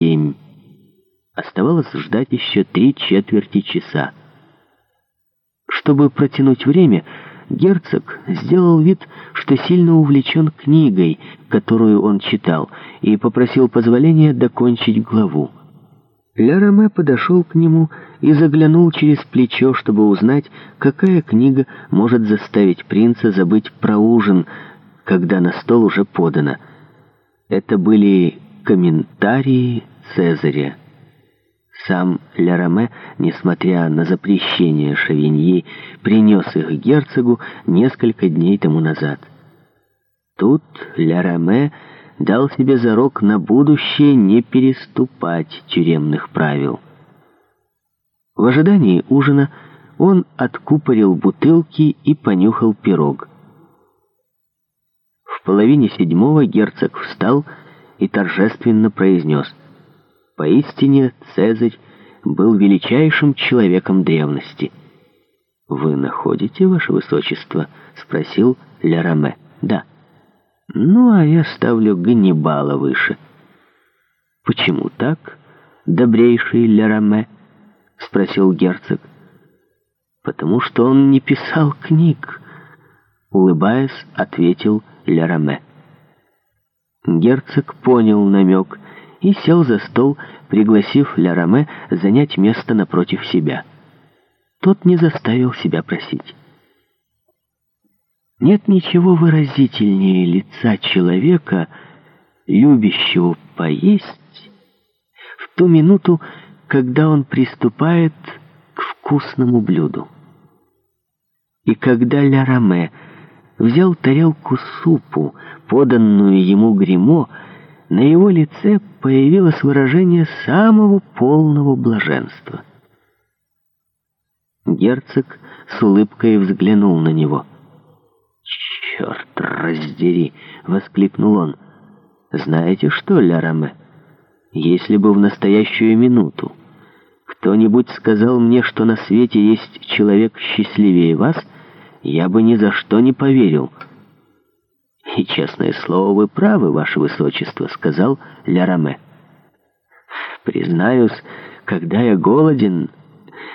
семь. Оставалось ждать еще три четверти часа. Чтобы протянуть время, герцог сделал вид, что сильно увлечен книгой, которую он читал, и попросил позволения докончить главу. Ляроме подошел к нему и заглянул через плечо, чтобы узнать, какая книга может заставить принца забыть про ужин, когда на стол уже подано. Это были комментарии Цезаря. Сам Лераме, несмотря на запрещение Шавиньи, принес их герцогу несколько дней тому назад. Тут Лераме дал себе зарок на будущее не переступать тюремных правил. В ожидании ужина он откупорил бутылки и понюхал пирог. В половине седьмого герцог встал и и торжественно произнес «Поистине Цезарь был величайшим человеком древности». «Вы находите, ваше высочество?» — спросил Лераме. «Да». «Ну, а я ставлю Ганнибала выше». «Почему так, добрейший Лераме?» — спросил герцог. «Потому что он не писал книг», — улыбаясь, ответил Лераме. Герцог понял намек и сел за стол, пригласив Ля-Роме занять место напротив себя. Тот не заставил себя просить. Нет ничего выразительнее лица человека, любящего поесть, в ту минуту, когда он приступает к вкусному блюду. И когда Ля-Роме взял тарелку супу, поданную ему гримо, на его лице появилось выражение самого полного блаженства. Герцог с улыбкой взглянул на него. «Черт раздери!» — воскликнул он. «Знаете что, Ляраме, если бы в настоящую минуту кто-нибудь сказал мне, что на свете есть человек счастливее вас, — я бы ни за что не поверил. И, честное слово, вы правы, ваше высочество, сказал Ля-Раме. Признаюсь, когда я голоден,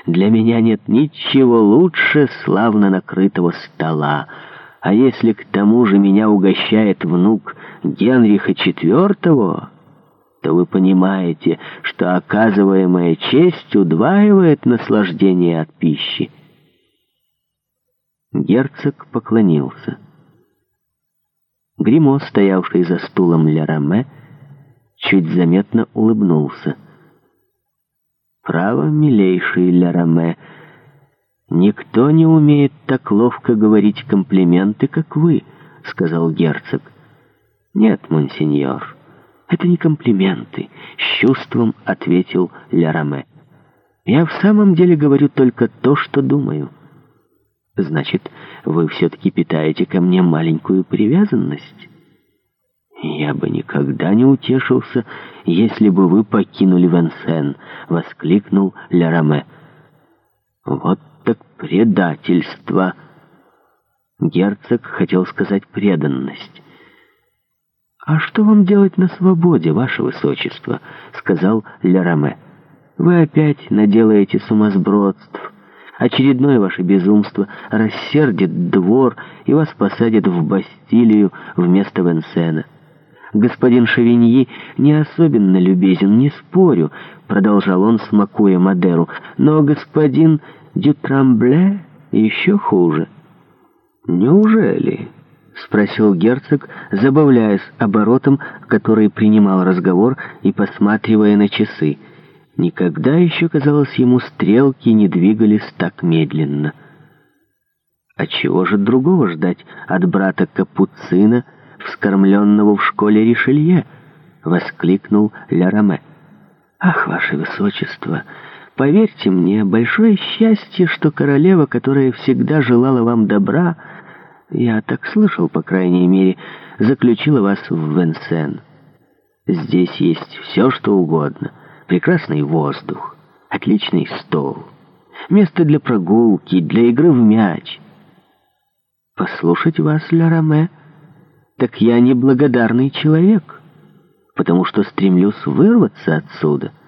для меня нет ничего лучше славно накрытого стола. А если к тому же меня угощает внук Генриха IV, то вы понимаете, что оказываемая честь удваивает наслаждение от пищи. Герцог поклонился. Гримо, стоявший за стулом Ля Роме, чуть заметно улыбнулся. «Право, милейший Ля Роме, никто не умеет так ловко говорить комплименты, как вы», — сказал герцог. «Нет, монсеньор, это не комплименты», — с чувством ответил Ля «Я в самом деле говорю только то, что думаю». Значит, вы все-таки питаете ко мне маленькую привязанность? Я бы никогда не утешился, если бы вы покинули Венсен, — воскликнул Лераме. Вот так предательство! Герцог хотел сказать преданность. «А что вам делать на свободе, ваше высочество?» — сказал Лераме. «Вы опять наделаете сумасбродств, Очередное ваше безумство рассердит двор и вас посадят в Бастилию вместо Венсена. Господин Шевиньи не особенно любезен, не спорю, продолжал он, смакуя Мадеру, но господин Дютрамбле еще хуже. Неужели? Спросил герцог, забавляясь оборотом, который принимал разговор и посматривая на часы. Никогда еще, казалось ему, стрелки не двигались так медленно. А чего же другого ждать от брата Капуцина, вскормленного в школе Ришелье? — воскликнул Ля-Роме. «Ах, ваше высочество, поверьте мне, большое счастье, что королева, которая всегда желала вам добра, я так слышал, по крайней мере, заключила вас в Венсен. Здесь есть все, что угодно» прекрасный воздух, отличный стол, место для прогулки, для игры в мяч. Послушать вас, Лараме, так я неблагодарный человек, потому что стремлюсь вырваться отсюда —